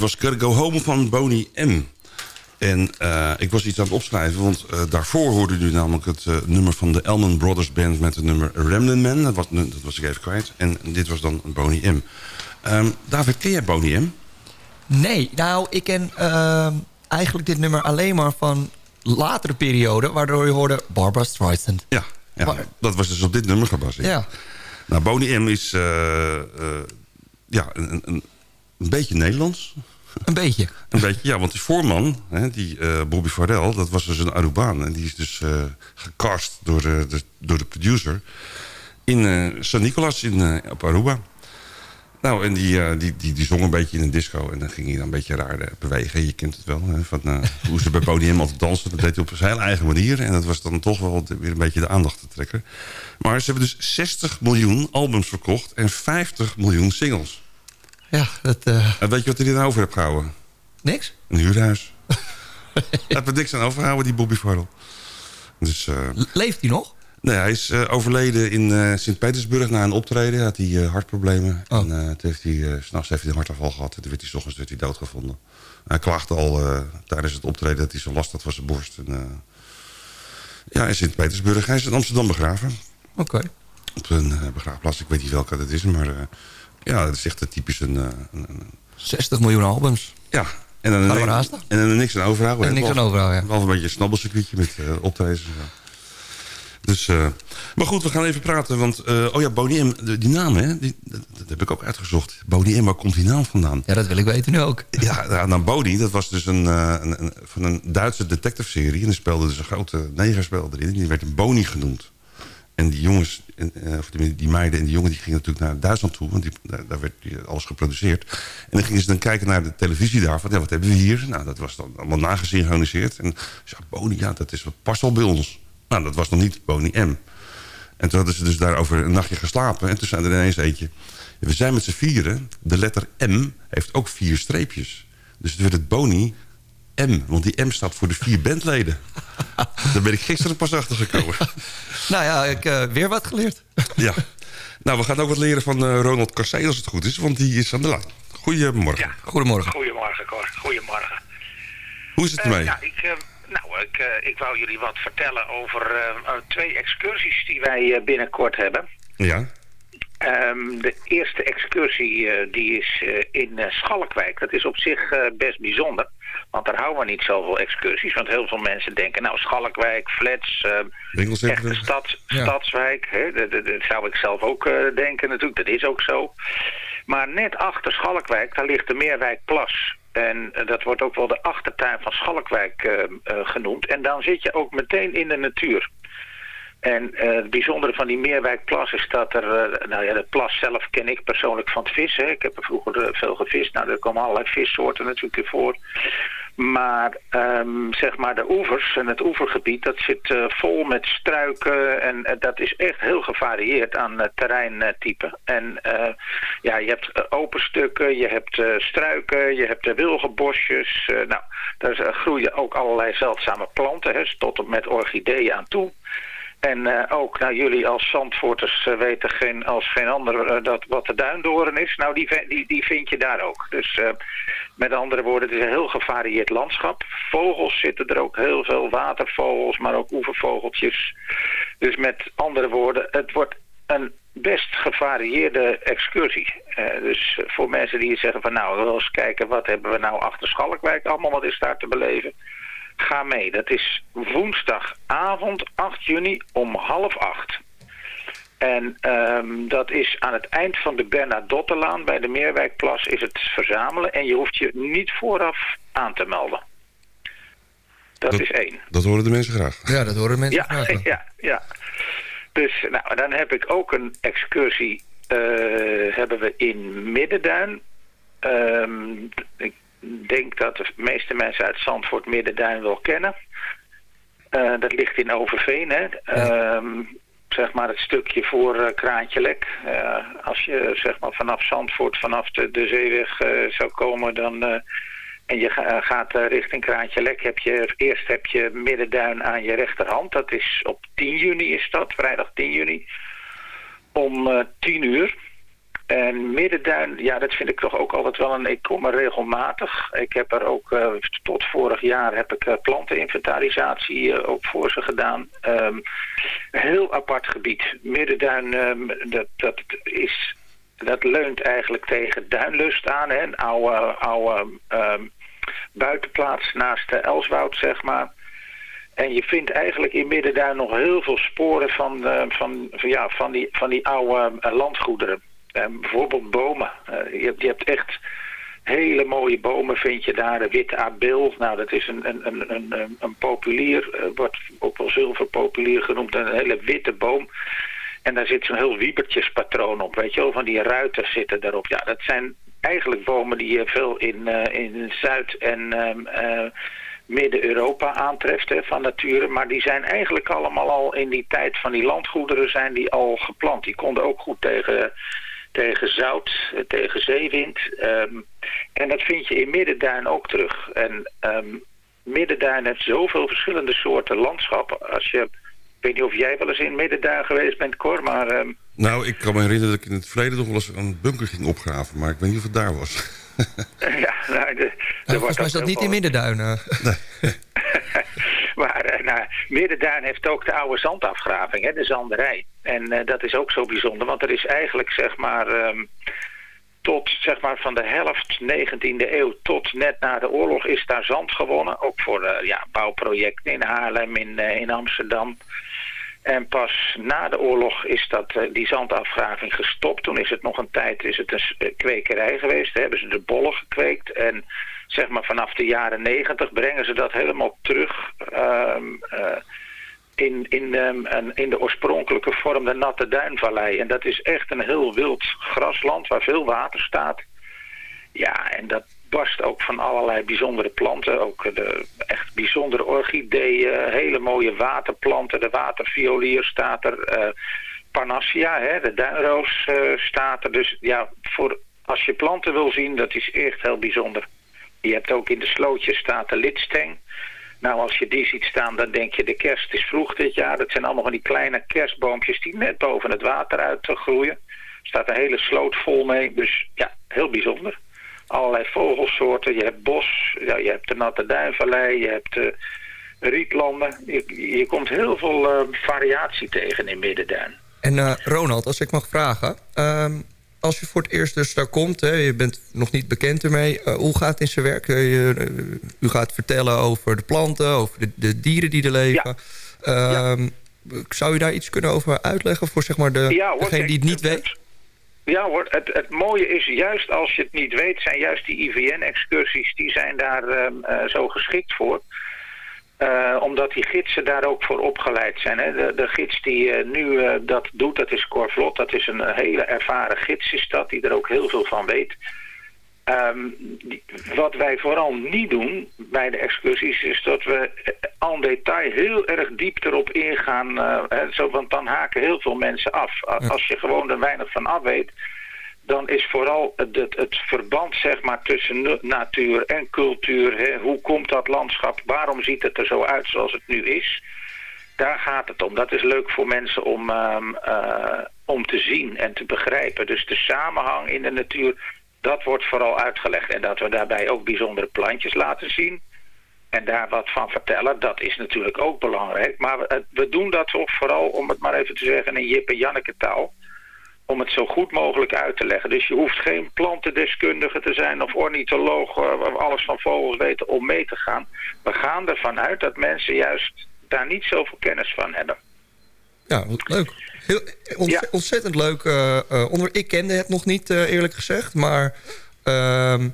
Was Gotta Go Home van Boney M. En uh, ik was iets aan het opschrijven, want uh, daarvoor hoorde u namelijk het uh, nummer van de Elman Brothers Band met het nummer Remnant Man. Dat was, dat was ik even kwijt. En dit was dan Boney M. Um, David, ken jij Boney M? Nee, nou, ik ken uh, eigenlijk dit nummer alleen maar van latere perioden... waardoor je hoorde Barbara Streisand. Ja, ja maar, dat was dus op dit nummer gebaseerd. Ja. Nou, Boney M is ja, een, een, een beetje Nederlands. Een beetje? Een beetje, ja, want die voorman, hè, die uh, Bobby Farrell... dat was dus een Arubaan. En die is dus uh, gecast door, uh, de, door de producer... in uh, San Nicolas in, op Aruba. Nou, en die, die, die, die zong een beetje in een disco. En dan ging hij dan een beetje raar bewegen. Je kent het wel, hè, van hoe ze bij podium altijd dansen. Dat deed hij op zijn hele eigen manier. En dat was dan toch wel weer een beetje de aandacht te trekken. Maar ze hebben dus 60 miljoen albums verkocht... en 50 miljoen singles. Ja, dat... Uh... En weet je wat hij er over heeft gehouden? Niks? Een huurhuis. Hij heeft er niks aan overgehouden, die Bobby Farrell. Dus, uh... Leeft hij nog? Nee, hij is eh, overleden in eh, Sint-Petersburg na een optreden. Had hij uh, hartproblemen. Oh. En toen heeft hij, s'nachts heeft hij een hartaanval gehad. En toen werd hij 's ochtends werd hij doodgevonden. Hij klaagde al tijdens het optreden dat hij zo last had van zijn borst. En, ja, in Sint-Petersburg. Hij is in Amsterdam begraven. Oké. Op een begraafplaats. Ik weet niet welke dat is. Maar ja, dat is echt typisch een, een, een... 60 miljoen albums. Ja, en dan, we en, dan niks aan overhouden. En niks aan overhouden, ja. Een beetje een snabbelcircuitje met uh, optredens en zo. Dus, uh, maar goed, we gaan even praten. Want, uh, oh ja, Boney M, die naam, hè, die, dat, dat, heb ik ook uitgezocht. Boney M, waar komt die naam vandaan? Ja, dat wil ik weten nu ook. Ja, nou, nou Boney, dat was dus een, uh, een, een, van een Duitse detective-serie. En er speelde dus een grote negerspeler erin. Die werd een Boney genoemd. En die jongens, of die, meiden en die jongen, die gingen natuurlijk naar Duitsland toe. Want daar, werd alles geproduceerd. En dan gingen ze dan kijken naar de televisie daar. Van, ja, wat hebben we hier? Nou, dat was dan allemaal nagesynchroniseerd. En ze Boney, ja, dat is wat past al bij ons. Nou, dat was nog niet Boney M. En toen hadden ze dus daarover een nachtje geslapen. En toen zijn er ineens eentje... We zijn met z'n vieren. De letter M heeft ook vier streepjes. Dus het werd het Boney M. Want die M staat voor de vier bandleden. Daar ben ik gisteren pas achter gekomen. nou ja, ik uh, weer wat geleerd. ja. Nou, we gaan ook wat leren van uh, Ronald Corsé als het goed is. Want die is aan de lijn. Goedemorgen. Ja, goedemorgen. Goedemorgen, Cor. Goedemorgen. Hoe is het ermee? Uh, ja, ik... Nou, ik, uh, ik wou jullie wat vertellen over uh, twee excursies die wij uh, binnenkort hebben. Ja. Um, de eerste excursie die is in Schalkwijk. Dat is op zich best bijzonder. Want daar houden we niet zoveel excursies. Want heel veel mensen denken, nou Schalkwijk, flats, echte stad, ja. stadswijk. Hè, dat, dat, dat, zou ik zelf ook denken natuurlijk. Dat is ook zo. Maar net achter Schalkwijk, daar ligt de Meerwijkplas. En uh, dat wordt ook wel de achtertuin van Schalkwijk uh, uh, genoemd. En dan zit je ook meteen in de natuur. En het bijzondere van die Meerwijkplas is dat er... nou ja, de plas zelf ken ik persoonlijk van het vissen. Ik heb er vroeger veel gevist. Nou, er komen allerlei vissoorten natuurlijk in voor. Maar um, zeg maar de oevers en het oevergebied, dat zit vol met struiken en dat is echt heel gevarieerd aan uh, terreintype. En ja, je hebt open stukken, je hebt struiken, je hebt wilgenbosjes. nou, daar groeien ook allerlei zeldzame planten, hè, tot en met orchideeën aan toe. En uh, ook, nou jullie als Zandvoorters uh, weten geen, als geen ander uh, dat wat de duindoren is. Nou, die, die, die vind je daar ook. Dus met andere woorden, het is een heel gevarieerd landschap. Vogels zitten er ook heel veel, watervogels, maar ook oevervogeltjes. Dus met andere woorden, het wordt een best gevarieerde excursie. dus voor mensen die zeggen van nou, we eens kijken wat hebben we nou achter Schalkwijk allemaal, wat is daar te beleven. Ga mee. Dat is woensdagavond 8 juni om half acht. En um, dat is aan het eind van de Bernadottelaan bij de Meerwijkplas is het verzamelen. En je hoeft je niet vooraf aan te melden. Dat, dat is één. Dat horen de mensen graag. Ja, dat horen mensen ja, graag. Ja, ja. Dus nou, dan heb ik ook een excursie uh, hebben we in Middenduin. Um, ik denk dat de meeste mensen uit Zandvoort Middenduin wel kennen. Uh, dat ligt in Overveen, hè. Ja. Um, zeg maar het stukje voor uh, Kraantje Lek. Uh, als je zeg maar vanaf Zandvoort, vanaf de, de zeeweg zou komen, dan... en je ga, gaat richting Kraantje Lek, heb je, eerst heb je Middenduin aan je rechterhand. Dat is op 10 juni is dat, vrijdag 10 juni. Om 10 uur. En Middenduin, ja, dat vind ik toch ook altijd wel een... Ik kom er regelmatig. Ik heb er ook, uh, tot vorig jaar heb ik uh, planteninventarisatie uh, ook voor ze gedaan. Um, heel apart gebied. Middenduin, um, dat, dat is... Dat leunt eigenlijk tegen Duinlust aan, hè? Een oude, oude um, buitenplaats naast de Elswoud, zeg maar. En je vindt eigenlijk in Middenduin nog heel veel sporen van, van, van, ja, van, die, van die oude landgoederen. Bijvoorbeeld bomen. Uh, je, je hebt echt hele mooie bomen vind je daar. De witte abel, nou dat is een, een, een, een, een populier, uh, wordt ook wel zilverpopulier genoemd. Een hele witte boom. En daar zit zo'n heel wiebertjespatroon op, weet je wel. Van die ruiten zitten daarop. Ja, dat zijn eigenlijk bomen die je veel in, uh, in Zuid- en um, Midden-Europa aantreft van nature. Maar die zijn eigenlijk allemaal al in die tijd van die landgoederen zijn die al geplant. Die konden ook goed tegen tegen zout, tegen zeewind. Um, en dat vind je in Middenduin ook terug. En um, Middenduin heeft zoveel verschillende soorten landschappen. Als je weet niet of jij wel eens in Middenduin geweest bent, Cor, maar... ehm, Nou, ik kan me herinneren dat ik in het verleden nog wel eens een bunker ging opgraven. Maar ik weet niet of het daar was. ja, nou, de, Nou, volgens wordt mij is dat niet in heel Middenduinen. Maar eh, nou, Middenduin heeft ook de oude zandafgraving, hè, de zanderij. En eh, dat is ook zo bijzonder, want er is eigenlijk zeg maar... ehm, tot zeg maar van de helft 19e eeuw tot net na de oorlog is daar zand gewonnen. Ook voor eh, ja, bouwprojecten in Haarlem, in, eh, in Amsterdam. En pas na de oorlog is dat, die zandafgraving gestopt. Toen is het nog een tijd is het een kwekerij geweest. Daar hebben ze de bollen gekweekt. En zeg maar vanaf de jaren negentig brengen ze dat helemaal terug... ehm, eh, in, in, een- in de oorspronkelijke vorm de Natte Duinvallei. En dat is echt een heel wild grasland waar veel water staat. Ja, en dat barst ook van allerlei bijzondere planten. Ook de echt bijzondere orchideeën, hele mooie waterplanten. De waterviolier staat er. Parnassia, hè, de duinroos eh, staat er. Dus ja, voor, als je planten wil zien, dat is echt heel bijzonder. Je hebt ook in de slootjes staat de lidsteng. Nou, als je die ziet staan, dan denk je de kerst is vroeg dit jaar. Dat zijn allemaal van die kleine kerstboompjes die net boven het water uit groeien. Er staat een hele sloot vol mee. Dus ja, heel bijzonder. Allerlei vogelsoorten. Je hebt bos, ja, je hebt de natte duinvallei, je hebt de rietlanden. Je, je komt heel veel eh, variatie tegen in Middenduin. En eh, Ronald, als ik mag vragen... ehm, als je voor het eerst dus daar komt, hè, je bent nog niet bekend ermee... eh, hoe gaat het in zijn werk? Eh, eh, u gaat vertellen over de planten, over de, de dieren die er leven. Ehm, Zou je daar iets kunnen over uitleggen voor zeg maar, de, Ja, hoor, degene die het niet weet? Ja hoor, het, het mooie is juist als je het niet weet, zijn juist die IVN-excursies, die zijn daar ehm, eh, zo geschikt voor. Eh, omdat die gidsen daar ook voor opgeleid zijn. Hè. De, de gids die eh, nu eh, dat doet, dat is Cor Vlot. Dat is een hele ervaren gids is dat, die er ook heel veel van weet. Ehm, die- wat wij vooral niet doen bij de excursies is dat we en detail heel erg diep erop ingaan. hè, zo, want dan haken heel veel mensen af. Als je gewoon er weinig van af weet, dan is vooral het, het, verband zeg maar, tussen natuur en cultuur. Hè, hoe komt dat landschap? Waarom ziet het er zo uit zoals het nu is? Daar gaat het om. Dat is leuk voor mensen om, ehm, eh, om te zien en te begrijpen. Dus de samenhang in de natuur, dat wordt vooral uitgelegd. En dat we daarbij ook bijzondere plantjes laten zien. En daar wat van vertellen, dat is natuurlijk ook belangrijk. Maar we, doen dat ook vooral, om het maar even te zeggen in Jip en Janneke taal... om het zo goed mogelijk uit te leggen. Dus je hoeft geen plantendeskundige te zijn of ornitholoog... eh, of alles van vogels weten om mee te gaan. We gaan ervan uit dat mensen juist daar niet zoveel kennis van hebben. Ja, wat leuk. Heel, ont- Ontzettend leuk. eh, eh, onder, ik kende het nog niet, eh, eerlijk gezegd. Maar ehm,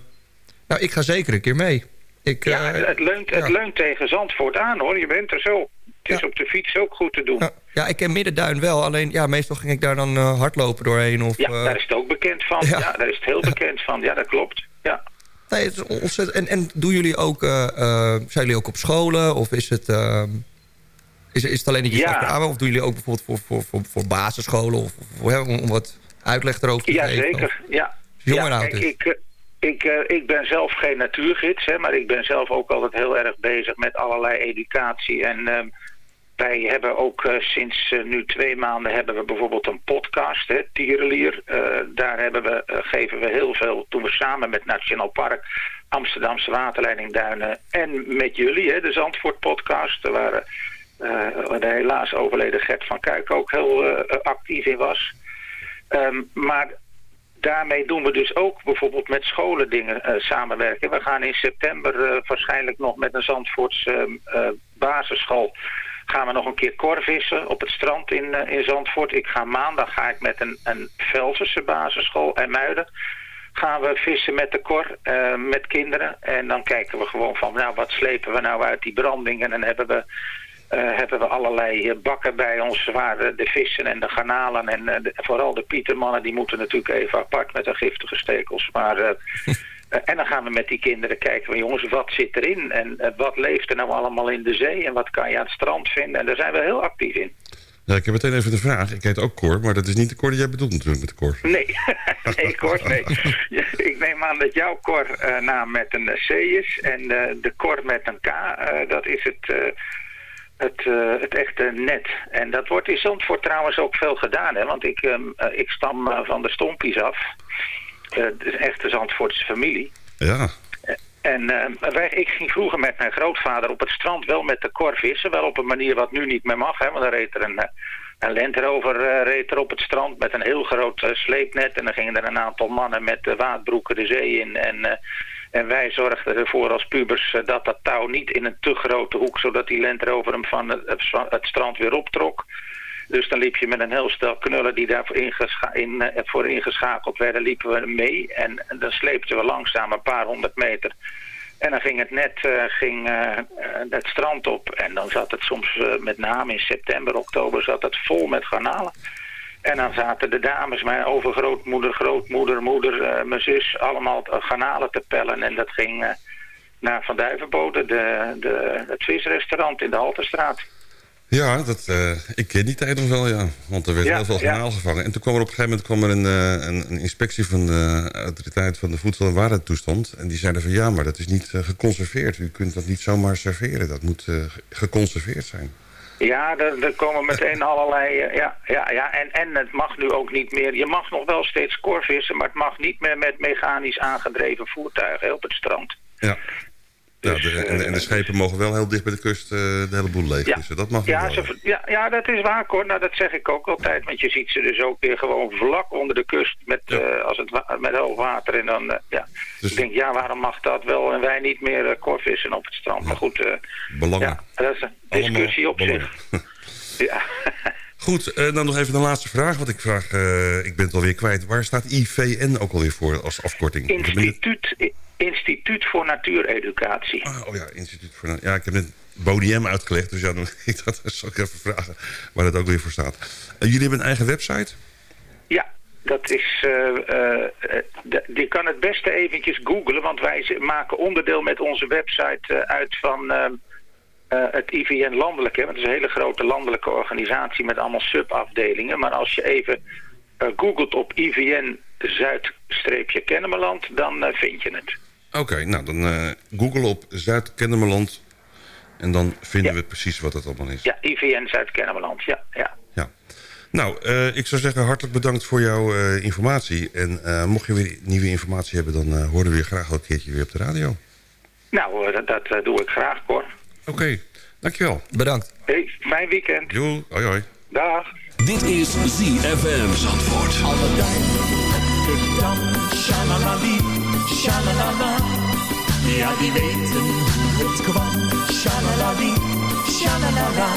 nou, ik ga zeker een keer mee. Ik, Ja, eh, het, het leunt, het ja. leunt tegen Zandvoort aan hoor. Je bent er zo. Het is op de fiets ook goed te doen. Ja, ja, ik ken Middenduin wel. Alleen ja, meestal ging ik daar dan eh, hardlopen doorheen. Of, eh, daar is het ook bekend van. ja. Ja. daar is het heel bekend van. Ja, dat klopt. Ja. Nee, het is ontzettend. En, en doen jullie ook, eh, zijn jullie ook op scholen? Of is het, ehm, is, is het alleen dat je Ja. aanmelden? Of doen jullie ook bijvoorbeeld voor, voor, voor, voor basisscholen? Of, om, om wat uitleg erover te Ja, geven? zeker. Ja. Jong ja, kijk, ik, ik, ik ben zelf geen natuurgids, hè, maar ik ben zelf ook altijd heel erg bezig met allerlei educatie. En ehm, wij hebben ook eh, sinds eh, nu twee maanden hebben we bijvoorbeeld een podcast, hè, Tierenlier. Eh, daar hebben we, geven we heel veel, doen we samen met Nationaal Park, Amsterdamse Waterleiding Duinen en met jullie, hè, de Zandvoort podcast, waar de helaas overleden Gert van Kuik ook heel actief in was. Ehm, maar daarmee doen we dus ook bijvoorbeeld met scholen dingen samenwerken. We gaan in september waarschijnlijk nog met een Zandvoortse eh, eh, basisschool... gaan we nog een keer korvissen op het strand in, eh, in Zandvoort. Ik ga maandag ga ik met een, een Velserse basisschool en Muiden... gaan we vissen met de kor, eh, met kinderen. En dan kijken we gewoon van, nou, wat slepen we nou uit die branding? En dan hebben we... eh, hebben we allerlei eh, bakken bij ons waar eh, de vissen en de garnalen en eh, vooral de pietermannen die moeten natuurlijk even apart met de giftige stekels. Maar, eh, eh, en dan gaan we met die kinderen kijken van jongens wat zit erin en eh, wat leeft er nou allemaal in de zee en wat kan je aan het strand vinden en daar zijn we heel actief in. Ja, ik heb meteen even een vraag. Ik heet ook Cor, maar dat is niet de Cor die jij bedoelt natuurlijk met de Cor. Nee, nee Cor, nee. Ik neem aan dat jouw Cor eh, naam met een C is en eh, de Cor met een K, eh, dat is het... eh, het, eh, het echte net. En dat wordt in Zandvoort trouwens ook veel gedaan. Hè? Want ik, ehm, eh, ik stam eh, van de Stompies af. De echte Zandvoortse familie. Ja. En uh, wij, ik ging vroeger met mijn grootvader op het strand wel met de kor vissen. Wel op een manier wat nu niet meer mag. Hè, want dan reed er een, een Land Rover uh, reed er op het strand met een heel groot uh, sleepnet. En dan gingen er een aantal mannen met waadbroeken de zee in. En, en wij zorgden ervoor als pubers dat dat touw niet in een te grote hoek... zodat die Land Rover hem van het, het strand weer optrok. Dus dan liep je met een heel stel knullen die daarvoor in, voor ingeschakeld werden, liepen we mee. En, dan sleepten we langzaam een paar honderd meter... En dan ging het net uh, ging, uh, het strand op. En dan zat het soms, met name in september, oktober, zat het vol met garnalen. En dan zaten de dames, mijn overgrootmoeder, grootmoeder, moeder, mijn zus, allemaal garnalen te pellen. En dat ging naar Van Duivenbode, de, de, het visrestaurant in de Halterstraat. Ja, dat, uh, ik ken die tijd nog wel, ja. Want er werd ja, heel veel ja. gevangen. En toen kwam er op een gegeven moment kwam er een, uh, een, een, inspectie van de autoriteit van de Voedsel- en Warentoestand. En die zeiden van ja, maar dat is niet uh, geconserveerd. U kunt dat niet zomaar serveren. Dat moet geconserveerd zijn. Ja, er, er komen meteen allerlei... ja, ja, ja. En, en het mag nu ook niet meer... Je mag nog wel steeds korvissen, maar het mag niet meer met mechanisch aangedreven voertuigen op het strand. Ja. Ja, de, en, de, en, de, schepen mogen wel heel dicht bij de kust uh, de hele boel leeg. Ja, dus dat mag ja, wel. Ze, ja, ja, dat is waar hoor. Nou, dat zeg ik ook altijd. Want je ziet ze dus ook weer gewoon vlak onder de kust met, ja. uh, als het met hoog water. En dan, uh, ja. Dus, ik denk, ja, waarom mag dat wel en wij niet meer korvissen op het strand? Maar goed, belangen. Ja, dat is een discussie op belangen. zich. ja. Goed, dan nog even een laatste vraag. Want ik vraag, ik ben het alweer kwijt. Waar staat IVN ook alweer voor als afkorting? Instituut... Instituut voor Natuureducatie. Ah, oh ja, Instituut voor Ja, ik heb net Bodiem uitgelegd, dus ja, dan ik dat zal ik even vragen waar dat ook weer voor staat. Uh, jullie hebben een eigen website? Ja, dat is... Uh, uh, die kan het beste eventjes googlen, want wij maken onderdeel met onze website uit van het IVN landelijk. Hè, want het is een hele grote landelijke organisatie met allemaal subafdelingen. Maar als je even googelt op IVN Zuid-Kennemerland, dan vind je het. Oké, okay, nou dan google op Zuid-Kennemerland en dan vinden ja. we precies wat het allemaal is. Ja, IVN Zuid-Kennemerland, ja, ja. ja. Nou, ik zou zeggen hartelijk bedankt voor jouw informatie. En mocht je weer nieuwe informatie hebben, dan horen we je graag wel een keertje weer op de radio. Nou, dat, dat doe ik graag, hoor. Oké, okay, dankjewel. Bedankt. Hey, fijn weekend. Jo, hoi hoi. Dag. Dit is ZFM Zandvoort. Alle tijd, gedam, shalalali. Shalalala, ja die weten hoe het kwam. Shalalali, shalalala,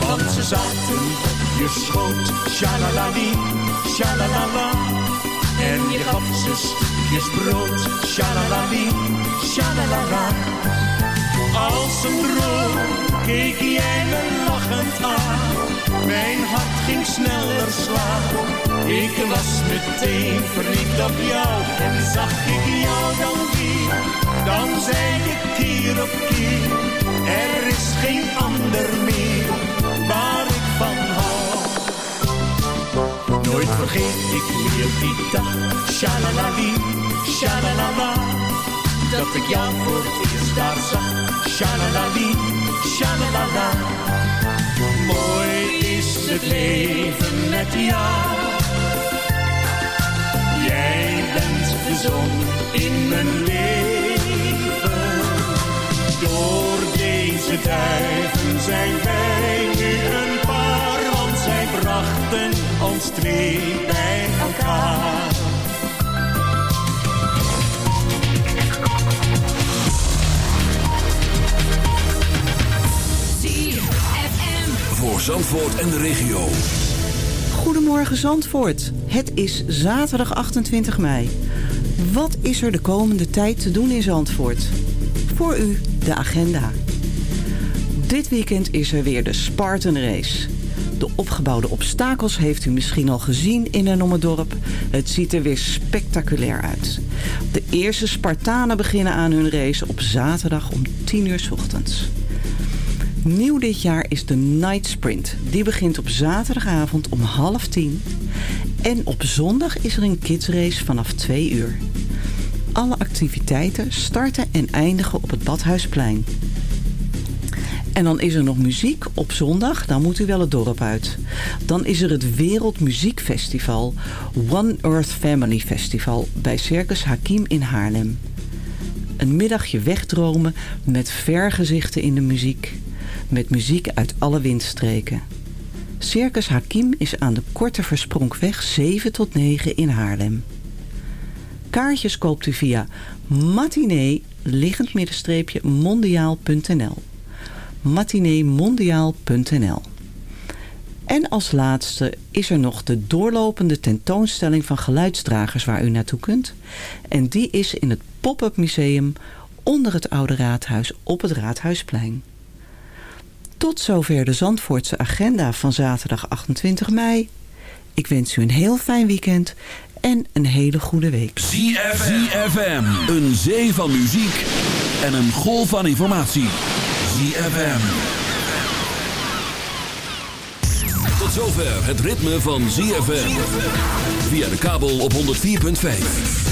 want ze zaten op je schoot. Shalalali, shalalala, en je gaf ze stukjes brood. Shalalali, shalalala, als een droom keek jij me lachend aan. Mijn hart ging sneller slaan. Ik was meteen verliefd op jou. En zag ik jou dan weer. Dan zei ik keer op keer. Er is geen ander meer. Waar ik van hou. Nooit vergeet ik meer die dag. Shalalali, shalalala. Dat ik jou voor het eerst daar zag. Shalalali, shalalala. Mooi is het leven met jou. Jij bent de zon in mijn leven. Door deze duiven zijn wij nu een paar, want zij brachten ons twee bij elkaar. Zandvoort en de regio. Goedemorgen Zandvoort. Het is zaterdag 28 mei. Wat is er de komende tijd te doen in Zandvoort? Voor u de agenda. Dit weekend is er weer de Spartan Race. De opgebouwde obstakels heeft u misschien al gezien in en om het dorp. Het ziet er weer spectaculair uit. De eerste Spartanen beginnen aan hun race op zaterdag om 10 uur 's ochtends. Nieuw dit jaar is de Night Sprint. Die begint op zaterdagavond om half tien. En op zondag is er een kidsrace vanaf twee uur. Alle activiteiten starten en eindigen op het Badhuisplein. En dan is er nog muziek op zondag. Dan moet u wel het dorp uit. Dan is er het Wereldmuziekfestival. One Earth Family Festival bij Circus Hakim in Haarlem. Een middagje wegdromen met vergezichten in de muziek. Met muziek uit alle windstreken. Circus Hakim is aan de Korte Verspronkweg 7 tot 9 in Haarlem. Kaartjes koopt u via matinee mondiaal.nl matineemondiaal.nl En als laatste is er nog de doorlopende tentoonstelling van geluidsdragers waar u naartoe kunt. En die is in het Pop-up Museum onder het Oude Raadhuis op het Raadhuisplein. Tot zover de Zandvoortse agenda van zaterdag 28 mei. Ik wens u een heel fijn weekend en een hele goede week. ZFM, een zee van muziek en een golf van informatie. ZFM. Tot zover het ritme van ZFM. Via de kabel op 104.5.